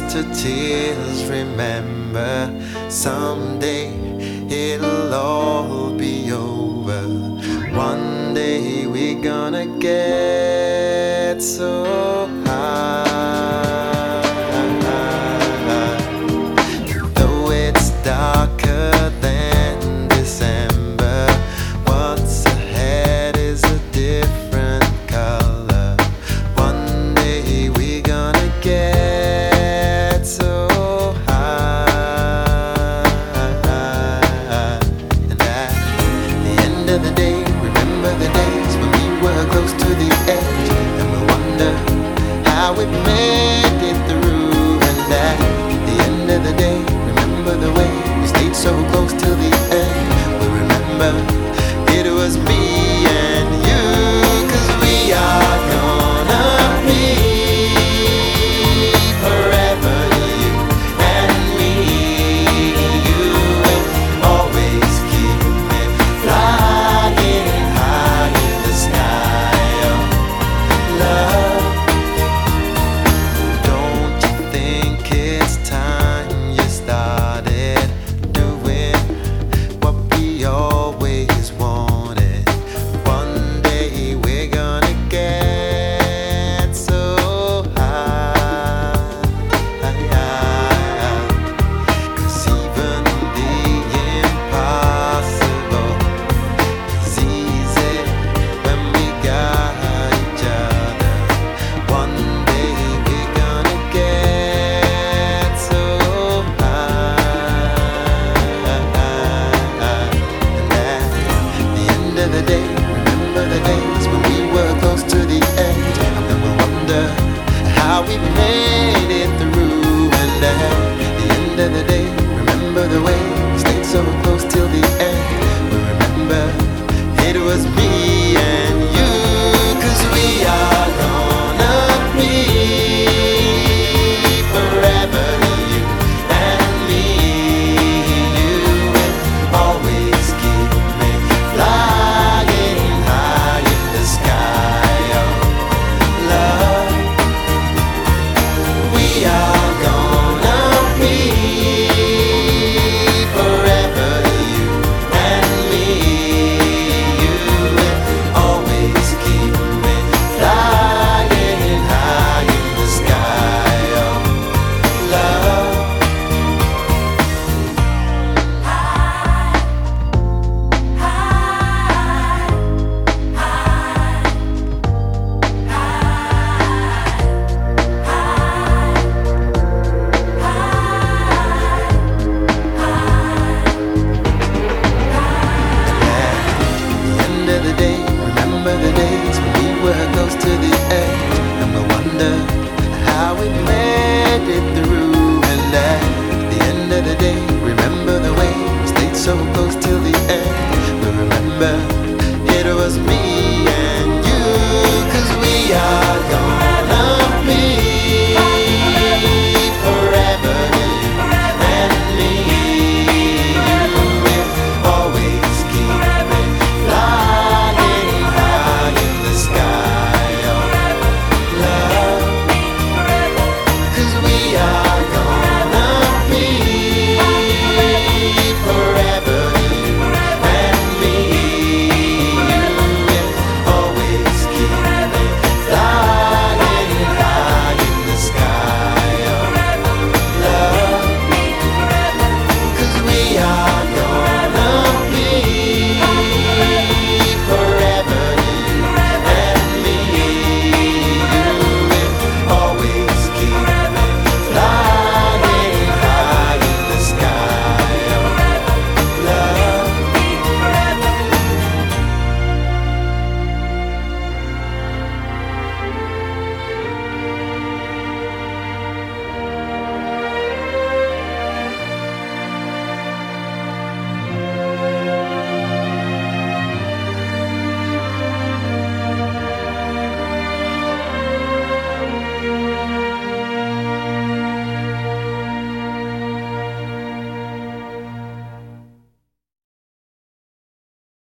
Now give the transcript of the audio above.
to tears. Remember, someday it'll all be over. One day we're gonna get so high. Though it's dark. end of the day, remember the days when we were close to the edge and we wonder how made.